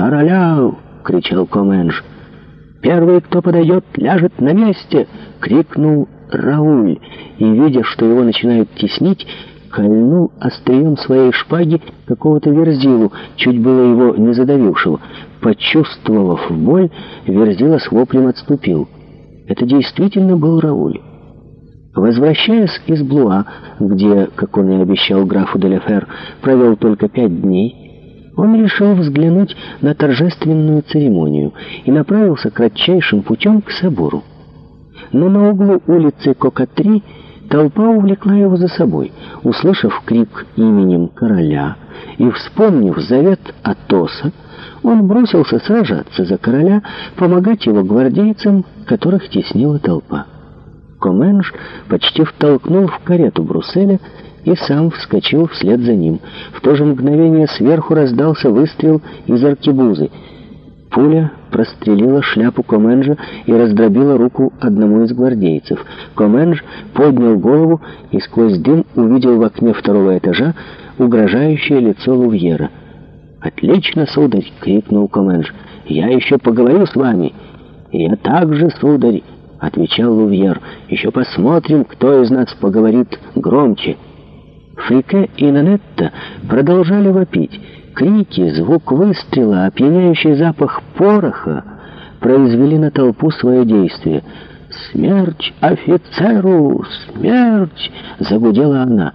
«Короля!» — кричал Коменш. «Первый, кто подойдет, ляжет на месте!» — крикнул Рауль. И, видя, что его начинают теснить, кольнул острием своей шпаги какого-то верзилу, чуть было его не задавившего. Почувствовав боль, верзила с воплем отступил. Это действительно был Рауль. Возвращаясь из Блуа, где, как он и обещал графу Деляфер, провел только пять дней, он решил взглянуть на торжественную церемонию и направился кратчайшим путем к собору. Но на углу улицы Кока-3 толпа увлекла его за собой, услышав крик именем короля и вспомнив завет Атоса, он бросился сражаться за короля, помогать его гвардейцам, которых теснила толпа. Коменш почти втолкнул в карету Брусселя и сам вскочил вслед за ним. В то же мгновение сверху раздался выстрел из аркебузы. Пуля прострелила шляпу Коменджа и раздробила руку одному из гвардейцев. Комендж поднял голову и сквозь дым увидел в окне второго этажа угрожающее лицо Лувьера. «Отлично, сударь!» — крикнул Комендж. «Я еще поговорю с вами!» «Я также, сударь!» — отвечал Лувьер. «Еще посмотрим, кто из нас поговорит громче!» Фрике и Нанетта продолжали вопить. Крики, звук выстрела, опьяняющий запах пороха произвели на толпу свое действие. «Смерть офицеру! Смерть!» — загудела она.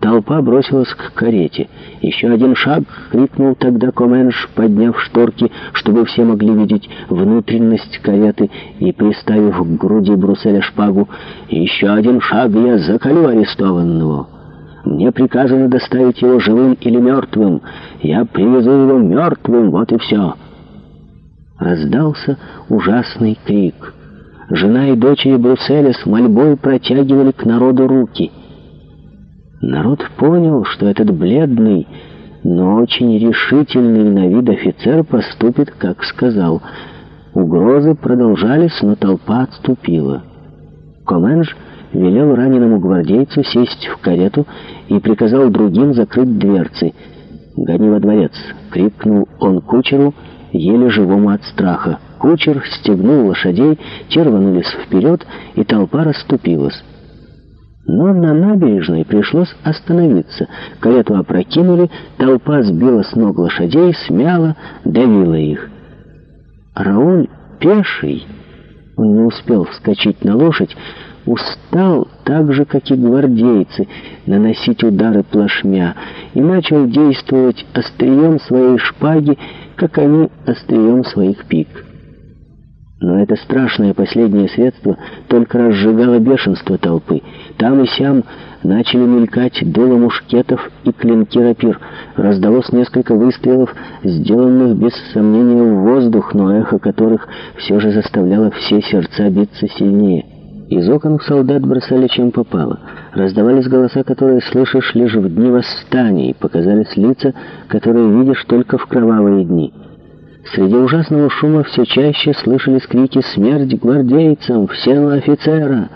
Толпа бросилась к карете. Еще один шаг крикнул тогда Коменш, подняв шторки, чтобы все могли видеть внутренность кареты и приставив к груди Брусселя шпагу. «Еще один шаг, я заколю арестованного!» Мне приказано доставить его живым или мертвым. Я привезу его мертвым, вот и все». Раздался ужасный крик. Жена и дочери Брюсселя с мольбой протягивали к народу руки. Народ понял, что этот бледный, но очень решительный на вид офицер поступит, как сказал. Угрозы продолжались, но толпа отступила. Коленж велел раненому гвардейцу сесть в карету и приказал другим закрыть дверцы. «Гони во дворец!» — крикнул он кучеру, еле живому от страха. Кучер стегнул лошадей, те рванулись вперед, и толпа расступилась. Но на набережной пришлось остановиться. Карету опрокинули, толпа сбила с ног лошадей, смяла, давила их. Рауль пеший... Он не успел вскочить на лошадь, устал, так же, как и гвардейцы, наносить удары плашмя, и начал действовать острием своей шпаги, как они острием своих пик. Но это страшное последнее средство только разжигало бешенство толпы. Там и сям начали мелькать дуло мушкетов и клинки рапир. Раздалось несколько выстрелов, сделанных без сомнения в воздух, но эхо которых все же заставляло все сердца биться сильнее. Из окон в солдат бросали чем попало. Раздавались голоса, которые слышишь лишь в дни восстаний, показались лица, которые видишь только в кровавые дни. Среди ужасного шума все чаще слышались крики «Смерть гвардейцам! Все офицера!»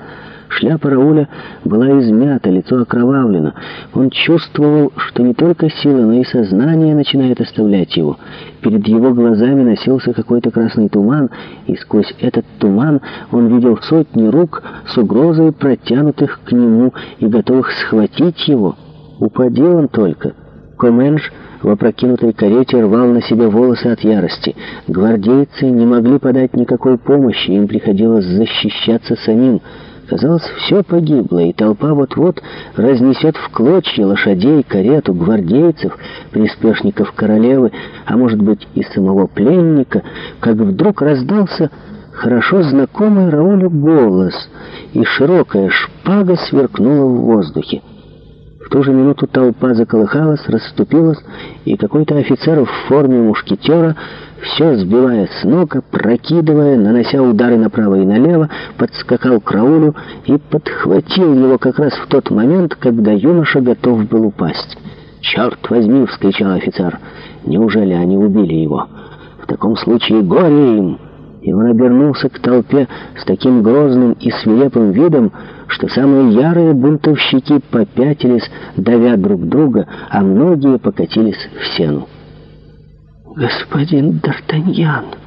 Шляпа Рауля была измята, лицо окровавлено. Он чувствовал, что не только сила, но и сознание начинает оставлять его. Перед его глазами носился какой-то красный туман, и сквозь этот туман он видел сотни рук с угрозой протянутых к нему и готовых схватить его. «Упади он только!» Комендж в опрокинутой карете рвал на себе волосы от ярости. Гвардейцы не могли подать никакой помощи, им приходилось защищаться самим. Казалось, все погибло, и толпа вот-вот разнесет в клочья лошадей, карету, гвардейцев, приспешников королевы, а может быть и самого пленника, как вдруг раздался хорошо знакомый Раулю голос, и широкая шпага сверкнула в воздухе. В ту же минуту толпа заколыхалась, расступилась, и какой-то офицер в форме мушкетера, все сбивая с ног, прокидывая, нанося удары направо и налево, подскакал к Раулю и подхватил его как раз в тот момент, когда юноша готов был упасть. «Черт возьми!» — вскричал офицер. «Неужели они убили его? В таком случае горе им!» И он обернулся к толпе с таким грозным и свирепым видом, что самые ярые бунтовщики попятились, давя друг друга, а многие покатились в сену. «Господин Д'Артаньян!»